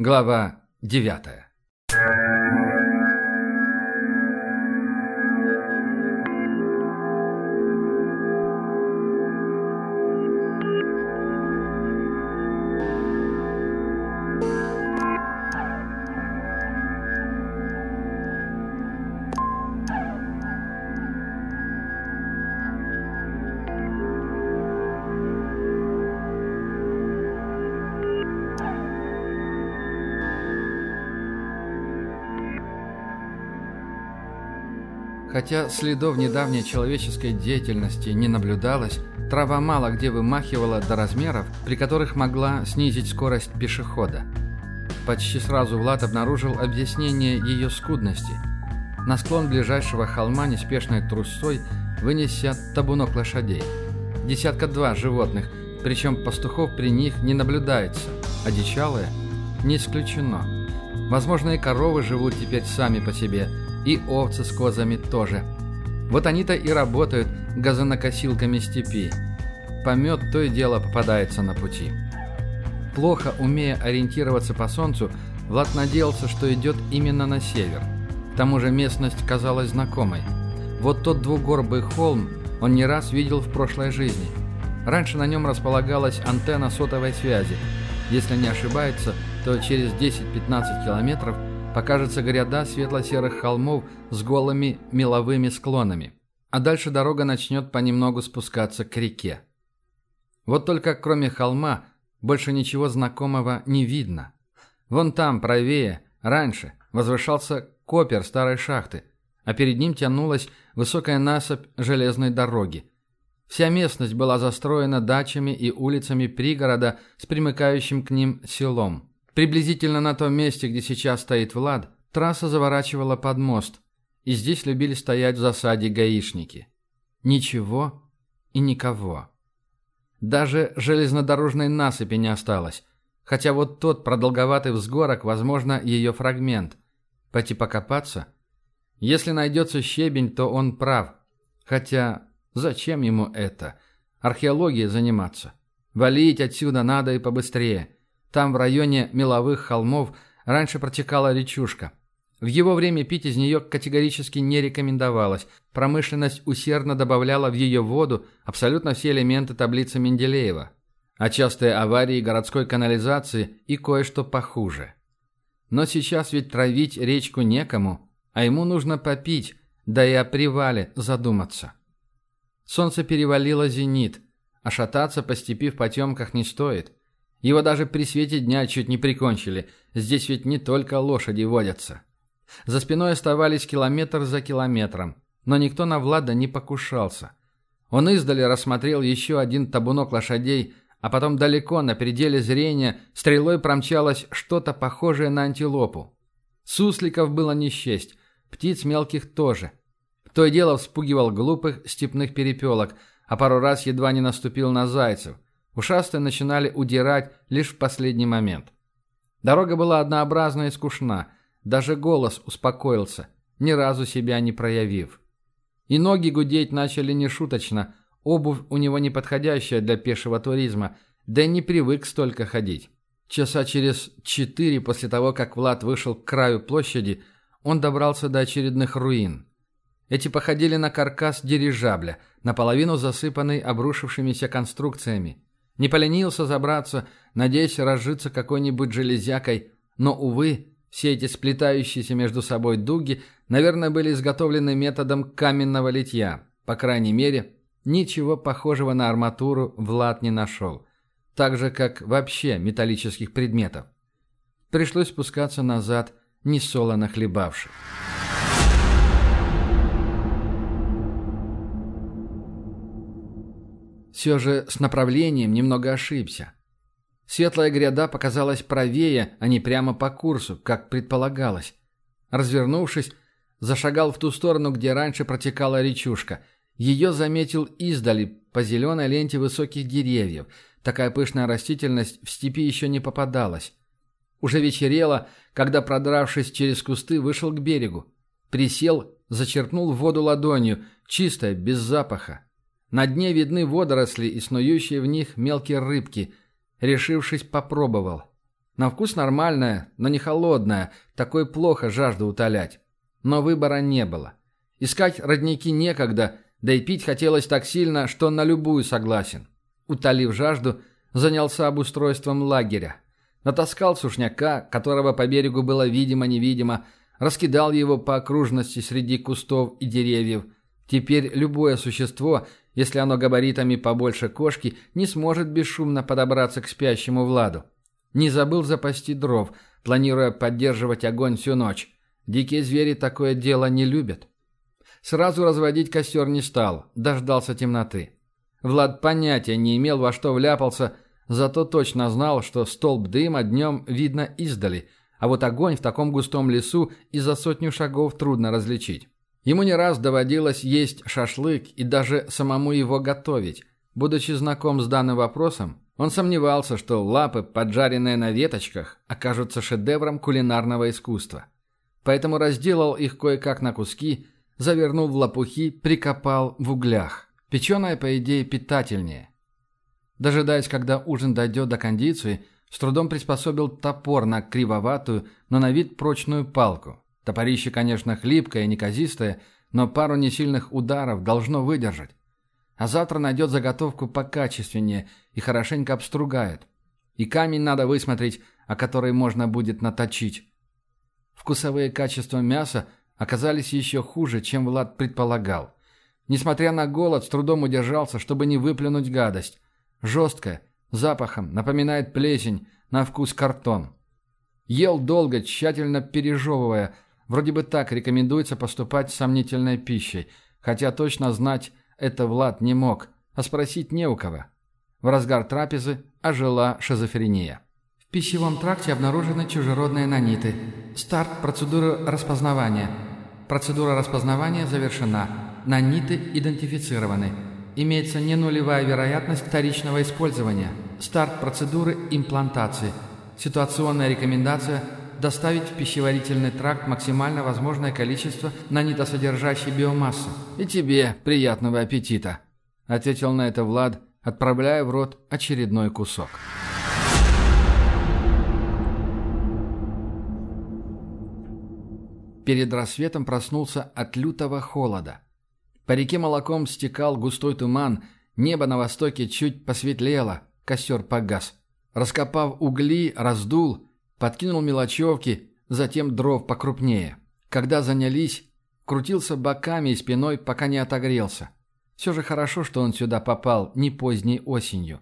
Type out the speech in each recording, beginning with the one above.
Глава девятая Хотя следов недавней человеческой деятельности не наблюдалось, трава мало где вымахивала до размеров, при которых могла снизить скорость пешехода. Почти сразу Влад обнаружил объяснение ее скудности. На склон ближайшего холма неспешной трусой вынеся табунок лошадей. Десятка-два животных, причем пастухов при них не наблюдается, одичалые не исключено. Возможно, и коровы живут теперь сами по себе – и овцы с козами тоже. Вот они-то и работают газонокосилками степи. Помет то и дело попадается на пути. Плохо умея ориентироваться по солнцу, Влад надеялся, что идет именно на север. К тому же местность казалась знакомой. Вот тот двугорбый холм он не раз видел в прошлой жизни. Раньше на нем располагалась антенна сотовой связи. Если не ошибается, то через 10-15 километров – покажется гряда светло-серых холмов с голыми меловыми склонами. А дальше дорога начнет понемногу спускаться к реке. Вот только кроме холма больше ничего знакомого не видно. Вон там, правее, раньше, возвышался копер старой шахты, а перед ним тянулась высокая насыпь железной дороги. Вся местность была застроена дачами и улицами пригорода с примыкающим к ним селом. Приблизительно на том месте, где сейчас стоит Влад, трасса заворачивала под мост, и здесь любили стоять в засаде гаишники. Ничего и никого. Даже железнодорожной насыпи не осталось, хотя вот тот продолговатый взгорок, возможно, ее фрагмент. Пойти покопаться? Если найдется щебень, то он прав. Хотя зачем ему это? Археологией заниматься. Валить отсюда надо и побыстрее. Там, в районе меловых холмов, раньше протекала речушка. В его время пить из нее категорически не рекомендовалось. Промышленность усердно добавляла в ее воду абсолютно все элементы таблицы Менделеева. А частые аварии городской канализации и кое-что похуже. Но сейчас ведь травить речку некому, а ему нужно попить, да и о привале задуматься. Солнце перевалило зенит, а шататься по степи в потемках не стоит. Его даже при свете дня чуть не прикончили. Здесь ведь не только лошади водятся. За спиной оставались километр за километром, но никто на Влада не покушался. Он издали рассмотрел еще один табунок лошадей, а потом далеко, на пределе зрения, стрелой промчалось что-то похожее на антилопу. Сусликов было не счесть, птиц мелких тоже. То и дело вспугивал глупых степных перепелок, а пару раз едва не наступил на зайцев – Ушастые начинали удирать лишь в последний момент. Дорога была однообразна и скучна. Даже голос успокоился, ни разу себя не проявив. И ноги гудеть начали нешуточно. Обувь у него не подходящая для пешего туризма, да и не привык столько ходить. Часа через четыре после того, как Влад вышел к краю площади, он добрался до очередных руин. Эти походили на каркас дирижабля, наполовину засыпанный обрушившимися конструкциями. Не поленился забраться, надеясь разжиться какой-нибудь железякой, но, увы, все эти сплетающиеся между собой дуги, наверное, были изготовлены методом каменного литья. По крайней мере, ничего похожего на арматуру Влад не нашел. Так же, как вообще металлических предметов. Пришлось спускаться назад, не солоно хлебавши. Все же с направлением немного ошибся. Светлая гряда показалась правее, а не прямо по курсу, как предполагалось. Развернувшись, зашагал в ту сторону, где раньше протекала речушка. Ее заметил издали, по зеленой ленте высоких деревьев. Такая пышная растительность в степи еще не попадалась. Уже вечерело, когда, продравшись через кусты, вышел к берегу. Присел, зачерпнул воду ладонью, чистая, без запаха. На дне видны водоросли и снующие в них мелкие рыбки. Решившись, попробовал. На вкус нормальная, но не холодная, такой плохо жажду утолять. Но выбора не было. Искать родники некогда, да и пить хотелось так сильно, что на любую согласен. Утолив жажду, занялся обустройством лагеря. Натаскал сушняка, которого по берегу было видимо-невидимо, раскидал его по окружности среди кустов и деревьев. Теперь любое существо, если оно габаритами побольше кошки, не сможет бесшумно подобраться к спящему Владу. Не забыл запасти дров, планируя поддерживать огонь всю ночь. Дикие звери такое дело не любят. Сразу разводить костер не стал, дождался темноты. Влад понятия не имел, во что вляпался, зато точно знал, что столб дыма днем видно издали, а вот огонь в таком густом лесу и за сотню шагов трудно различить. Ему не раз доводилось есть шашлык и даже самому его готовить. Будучи знаком с данным вопросом, он сомневался, что лапы, поджаренные на веточках, окажутся шедевром кулинарного искусства. Поэтому разделал их кое-как на куски, завернул в лопухи, прикопал в углях. Печеное, по идее, питательнее. Дожидаясь, когда ужин дойдет до кондиции, с трудом приспособил топор на кривоватую, но на вид прочную палку. Топорище, конечно, хлипкое неказистое, но пару несильных ударов должно выдержать. А завтра найдет заготовку покачественнее и хорошенько обстругает. И камень надо высмотреть, о который можно будет наточить. Вкусовые качества мяса оказались еще хуже, чем Влад предполагал. Несмотря на голод, с трудом удержался, чтобы не выплюнуть гадость. Жесткая, запахом, напоминает плесень, на вкус картон. Ел долго, тщательно пережевывая. Вроде бы так рекомендуется поступать с сомнительной пищей, хотя точно знать это Влад не мог, а спросить не у кого. В разгар трапезы ожила шизофрения. В пищевом тракте обнаружены чужеродные наниты. Старт процедуры распознавания. Процедура распознавания завершена. Наниты идентифицированы. Имеется не нулевая вероятность вторичного использования. Старт процедуры имплантации. Ситуационная рекомендация – доставить в пищеварительный тракт максимально возможное количество нанитосодержащей биомассы. «И тебе приятного аппетита», – ответил на это Влад, отправляя в рот очередной кусок. Перед рассветом проснулся от лютого холода. По реке молоком стекал густой туман, небо на востоке чуть посветлело, костер погас. Раскопав угли, раздул, подкинул мелочевки, затем дров покрупнее. Когда занялись, крутился боками и спиной, пока не отогрелся. Все же хорошо, что он сюда попал не поздней осенью.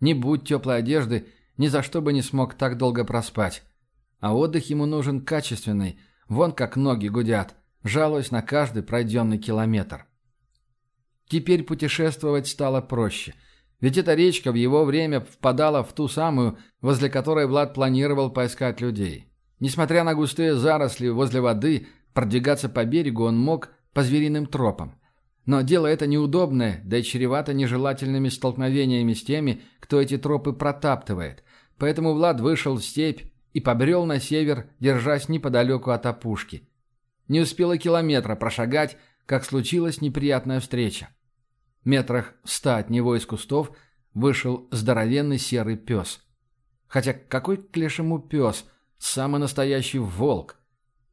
Не будь теплой одежды, ни за что бы не смог так долго проспать. А отдых ему нужен качественный, вон как ноги гудят, жалуясь на каждый пройденный километр. Теперь путешествовать стало проще. Ведь эта речка в его время впадала в ту самую, возле которой Влад планировал поискать людей. Несмотря на густые заросли возле воды, продвигаться по берегу он мог по звериным тропам. Но дело это неудобное, да и чревато нежелательными столкновениями с теми, кто эти тропы протаптывает. Поэтому Влад вышел в степь и побрел на север, держась неподалеку от опушки. Не успела километра прошагать, как случилась неприятная встреча. Метрах в ста от него из кустов вышел здоровенный серый пес. Хотя какой к лешему пес? Самый настоящий волк.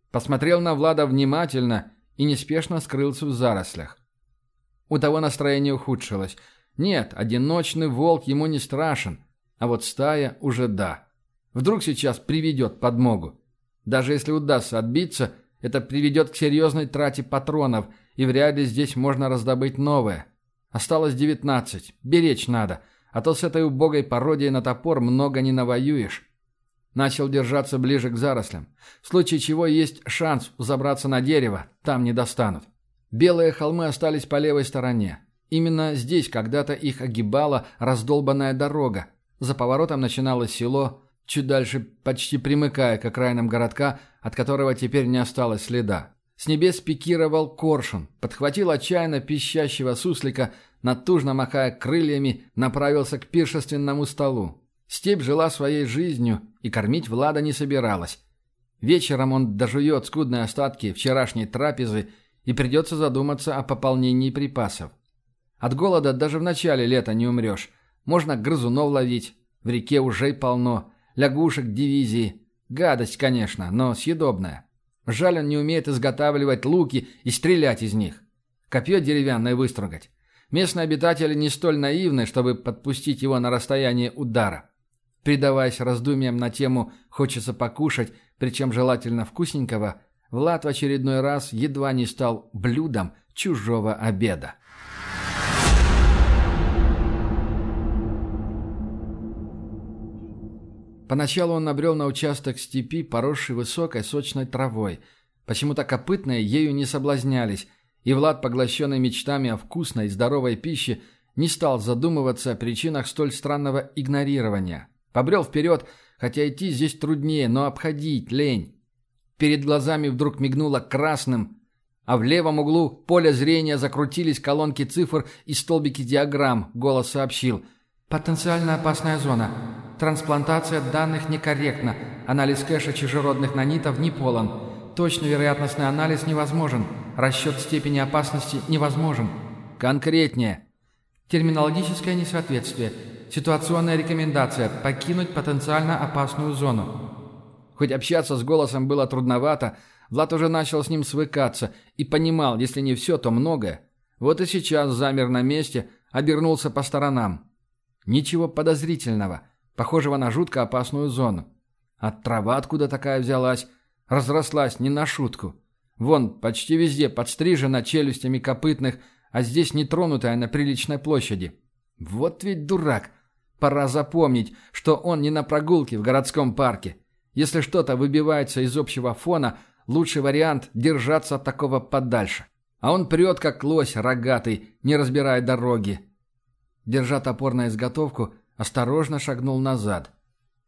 Посмотрел на Влада внимательно и неспешно скрылся в зарослях. У того настроение ухудшилось. Нет, одиночный волк ему не страшен, а вот стая уже да. Вдруг сейчас приведет подмогу. Даже если удастся отбиться, это приведет к серьезной трате патронов, и вряд ли здесь можно раздобыть новое. Осталось девятнадцать. Беречь надо, а то с этой убогой пародией на топор много не навоюешь. Начал держаться ближе к зарослям. В случае чего есть шанс забраться на дерево, там не достанут. Белые холмы остались по левой стороне. Именно здесь когда-то их огибала раздолбанная дорога. За поворотом начиналось село, чуть дальше почти примыкая к окраинам городка, от которого теперь не осталось следа. С небес пикировал коршун, подхватил отчаянно пищащего суслика, натужно махая крыльями, направился к пиршественному столу. Степь жила своей жизнью и кормить Влада не собиралась. Вечером он дожует скудные остатки вчерашней трапезы и придется задуматься о пополнении припасов. От голода даже в начале лета не умрешь. Можно грызунов ловить, в реке уже полно. лягушек дивизии. Гадость, конечно, но съедобная. Жаль, он не умеет изготавливать луки и стрелять из них. Копье деревянное выстругать. Местные обитатели не столь наивны, чтобы подпустить его на расстояние удара. Предаваясь раздумьям на тему «хочется покушать», причем желательно вкусненького, Влад в очередной раз едва не стал блюдом чужого обеда. Поначалу он набрел на участок степи, поросший высокой сочной травой. Почему-то копытные ею не соблазнялись, и Влад, поглощенный мечтами о вкусной и здоровой пище, не стал задумываться о причинах столь странного игнорирования. Побрел вперед, хотя идти здесь труднее, но обходить лень. Перед глазами вдруг мигнуло красным, а в левом углу поля зрения закрутились колонки цифр и столбики диаграмм, голос сообщил. «Потенциально опасная зона. Трансплантация данных некорректна. Анализ кэша чужеродных нанитов не полон. Точный вероятностный анализ невозможен. Расчет степени опасности невозможен. Конкретнее. Терминологическое несоответствие. Ситуационная рекомендация – покинуть потенциально опасную зону. Хоть общаться с голосом было трудновато, Влад уже начал с ним свыкаться и понимал, если не все, то многое. Вот и сейчас замер на месте, обернулся по сторонам. Ничего подозрительного – похожего на жутко опасную зону. А трава откуда такая взялась? Разрослась не на шутку. Вон, почти везде подстрижена челюстями копытных, а здесь нетронутая на приличной площади. Вот ведь дурак. Пора запомнить, что он не на прогулке в городском парке. Если что-то выбивается из общего фона, лучший вариант – держаться от такого подальше. А он прет, как лось рогатый, не разбирая дороги. Держа топор на изготовку, осторожно шагнул назад.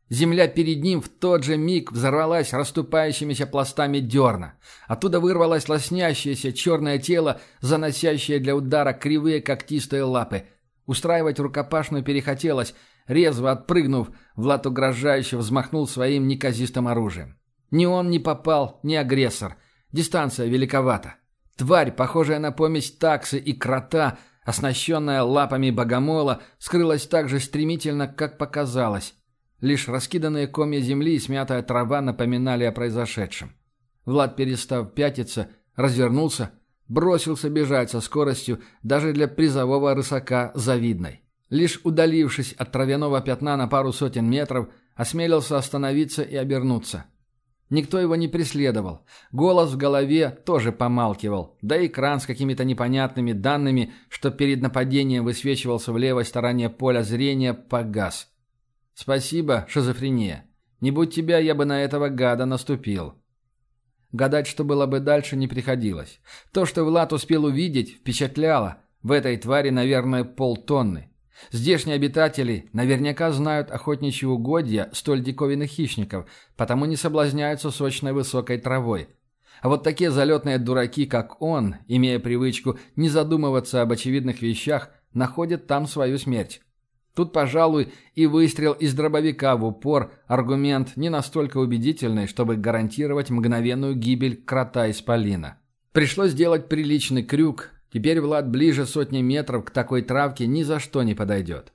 Земля перед ним в тот же миг взорвалась расступающимися пластами дерна. Оттуда вырвалось лоснящееся черное тело, заносящее для удара кривые когтистые лапы. Устраивать рукопашную перехотелось. Резво отпрыгнув, Влад угрожающе взмахнул своим неказистым оружием. Ни он не попал, ни агрессор. Дистанция великовата. Тварь, похожая на помесь таксы и крота, оснащенная лапами богомола, скрылась так же стремительно, как показалось. Лишь раскиданные комья земли и смятая трава напоминали о произошедшем. Влад, перестав пятиться, развернулся, бросился бежать со скоростью даже для призового рысака завидной. Лишь удалившись от травяного пятна на пару сотен метров, осмелился остановиться и обернуться – Никто его не преследовал. Голос в голове тоже помалкивал. Да и экран с какими-то непонятными данными, что перед нападением высвечивался в левой стороне поля зрения, погас. «Спасибо, шизофрения. Не будь тебя, я бы на этого гада наступил». Гадать, что было бы дальше, не приходилось. То, что Влад успел увидеть, впечатляло. В этой твари, наверное, полтонны. Здешние обитатели наверняка знают охотничьи угодья столь диковинных хищников, потому не соблазняются сочной высокой травой. А вот такие залетные дураки, как он, имея привычку не задумываться об очевидных вещах, находят там свою смерть. Тут, пожалуй, и выстрел из дробовика в упор – аргумент не настолько убедительный, чтобы гарантировать мгновенную гибель крота из полина. Пришлось сделать приличный крюк, Теперь Влад ближе сотни метров к такой травке ни за что не подойдет.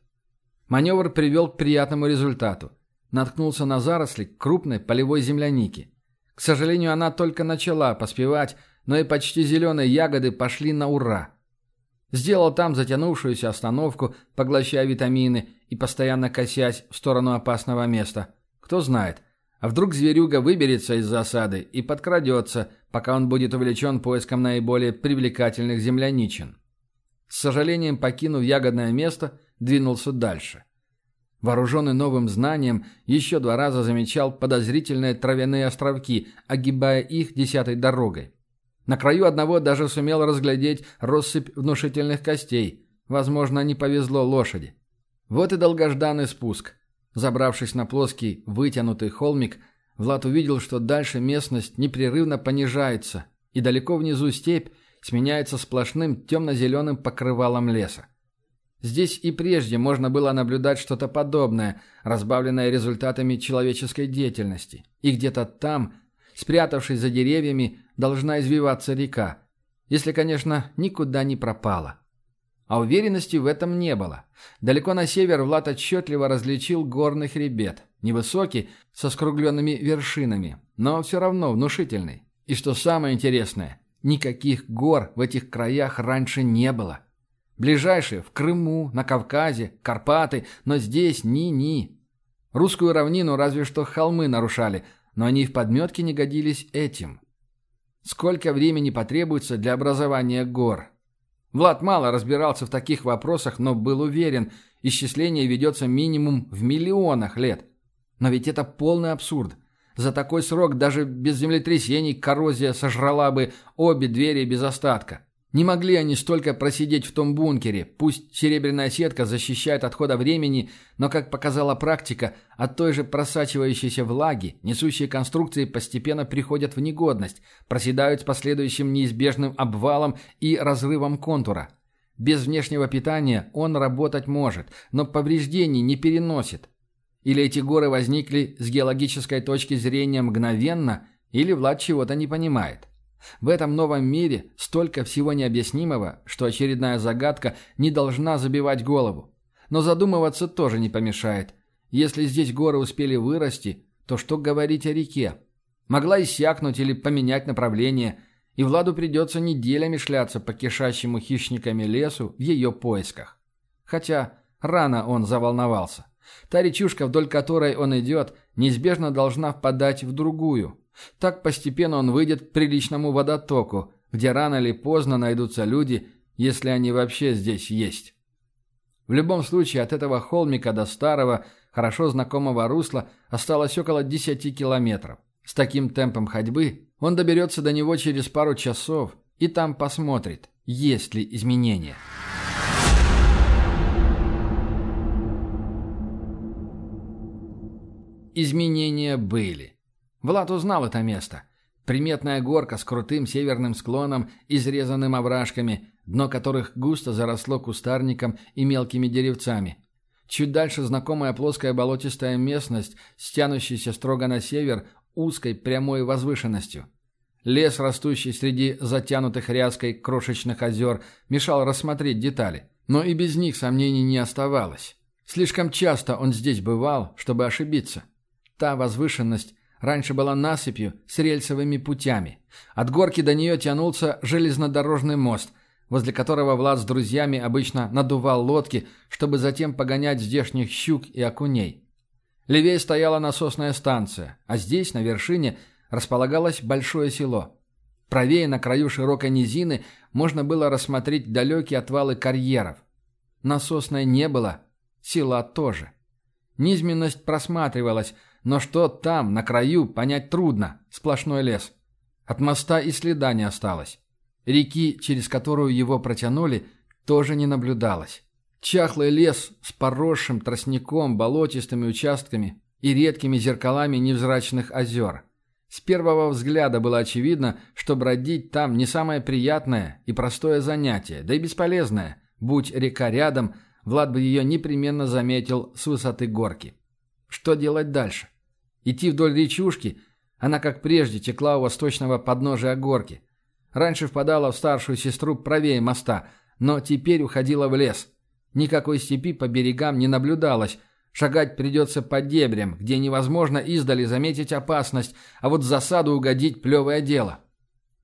Маневр привел к приятному результату. Наткнулся на заросли крупной полевой земляники. К сожалению, она только начала поспевать, но и почти зеленые ягоды пошли на ура. Сделал там затянувшуюся остановку, поглощая витамины и постоянно косясь в сторону опасного места. Кто знает, а вдруг зверюга выберется из засады и подкрадется, пока он будет увлечен поиском наиболее привлекательных земляничин. С сожалением покинув ягодное место, двинулся дальше. Вооруженный новым знанием, еще два раза замечал подозрительные травяные островки, огибая их десятой дорогой. На краю одного даже сумел разглядеть россыпь внушительных костей. Возможно, не повезло лошади. Вот и долгожданный спуск. Забравшись на плоский, вытянутый холмик, Влад увидел, что дальше местность непрерывно понижается, и далеко внизу степь сменяется сплошным темно-зеленым покрывалом леса. Здесь и прежде можно было наблюдать что-то подобное, разбавленное результатами человеческой деятельности. И где-то там, спрятавшись за деревьями, должна извиваться река. Если, конечно, никуда не пропала. А уверенности в этом не было. Далеко на север Влад отчетливо различил горный хребет. Невысокий, со скругленными вершинами, но все равно внушительный. И что самое интересное, никаких гор в этих краях раньше не было. Ближайшие в Крыму, на Кавказе, Карпаты, но здесь ни-ни. Русскую равнину разве что холмы нарушали, но они в подметке не годились этим. Сколько времени потребуется для образования гор? Влад мало разбирался в таких вопросах, но был уверен, исчисление ведется минимум в миллионах лет. Но ведь это полный абсурд. За такой срок даже без землетрясений коррозия сожрала бы обе двери без остатка. Не могли они столько просидеть в том бункере. Пусть серебряная сетка защищает от хода времени, но, как показала практика, от той же просачивающейся влаги несущие конструкции постепенно приходят в негодность, проседают с последующим неизбежным обвалом и разрывом контура. Без внешнего питания он работать может, но повреждений не переносит. Или эти горы возникли с геологической точки зрения мгновенно, или Влад чего-то не понимает. В этом новом мире столько всего необъяснимого, что очередная загадка не должна забивать голову. Но задумываться тоже не помешает. Если здесь горы успели вырасти, то что говорить о реке? Могла иссякнуть или поменять направление, и Владу придется неделями шляться по кишащему хищниками лесу в ее поисках. Хотя рано он заволновался. Та речушка, вдоль которой он идет, неизбежно должна впадать в другую – так постепенно он выйдет к приличному водотоку, где рано или поздно найдутся люди, если они вообще здесь есть. В любом случае, от этого холмика до старого, хорошо знакомого русла осталось около 10 километров. С таким темпом ходьбы он доберется до него через пару часов и там посмотрит, есть ли изменения. Изменения были. Влад узнал это место. Приметная горка с крутым северным склоном, изрезанным овражками, дно которых густо заросло кустарником и мелкими деревцами. Чуть дальше знакомая плоская болотистая местность, стянущаяся строго на север узкой прямой возвышенностью. Лес, растущий среди затянутых ряской крошечных озер, мешал рассмотреть детали. Но и без них сомнений не оставалось. Слишком часто он здесь бывал, чтобы ошибиться. Та возвышенность раньше была насыпью с рельсовыми путями. От горки до нее тянулся железнодорожный мост, возле которого Влад с друзьями обычно надувал лодки, чтобы затем погонять здешних щук и окуней. Левее стояла насосная станция, а здесь, на вершине, располагалось большое село. Правее, на краю широкой низины, можно было рассмотреть далекие отвалы карьеров. Насосной не было, села тоже. Низменность просматривалась – но что там, на краю, понять трудно. Сплошной лес. От моста и следа не осталось. Реки, через которую его протянули, тоже не наблюдалось. Чахлый лес с поросшим тростником, болотистыми участками и редкими зеркалами невзрачных озер. С первого взгляда было очевидно, что бродить там не самое приятное и простое занятие, да и бесполезное. Будь река рядом, Влад бы ее непременно заметил с высоты горки. Что делать дальше? Идти вдоль речушки, она, как прежде, текла у восточного подножия горки. Раньше впадала в старшую сестру правее моста, но теперь уходила в лес. Никакой степи по берегам не наблюдалось. Шагать придется по дебрям, где невозможно издали заметить опасность, а вот засаду угодить – плевое дело.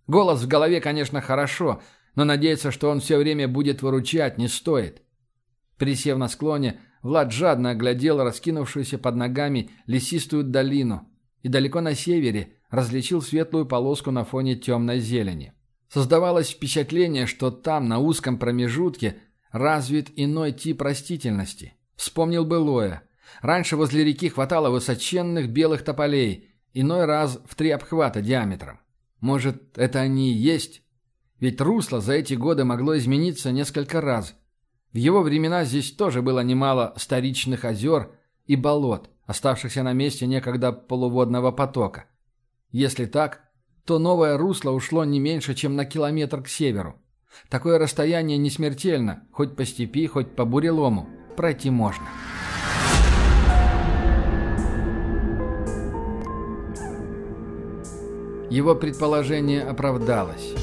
Голос в голове, конечно, хорошо, но надеяться, что он все время будет выручать, не стоит. Присев на склоне, Влад жадно оглядел раскинувшуюся под ногами лесистую долину и далеко на севере различил светлую полоску на фоне темной зелени. Создавалось впечатление, что там, на узком промежутке, развит иной тип растительности. Вспомнил былое. Раньше возле реки хватало высоченных белых тополей, иной раз в три обхвата диаметром. Может, это они и есть? Ведь русло за эти годы могло измениться несколько раз – в его времена здесь тоже было немало старичных озер и болот, оставшихся на месте некогда полуводного потока. Если так, то новое русло ушло не меньше, чем на километр к северу. Такое расстояние не смертельно, хоть по степи, хоть по бурелому. Пройти можно. Его предположение оправдалось.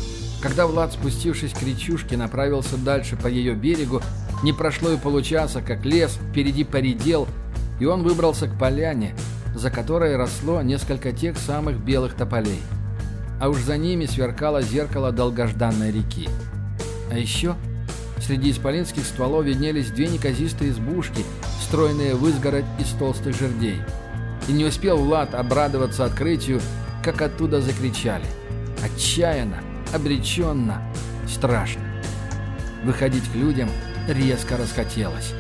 Когда Влад, спустившись к речушке, направился дальше по ее берегу, не прошло и получаса, как лес впереди поредел, и он выбрался к поляне, за которой росло несколько тех самых белых тополей. А уж за ними сверкало зеркало долгожданной реки. А еще среди исполинских стволов виднелись две неказистые избушки, встроенные в изгородь из толстых жердей. И не успел Влад обрадоваться открытию, как оттуда закричали. Отчаянно, обреченно, страшно. Выходить к людям резко расхотелось.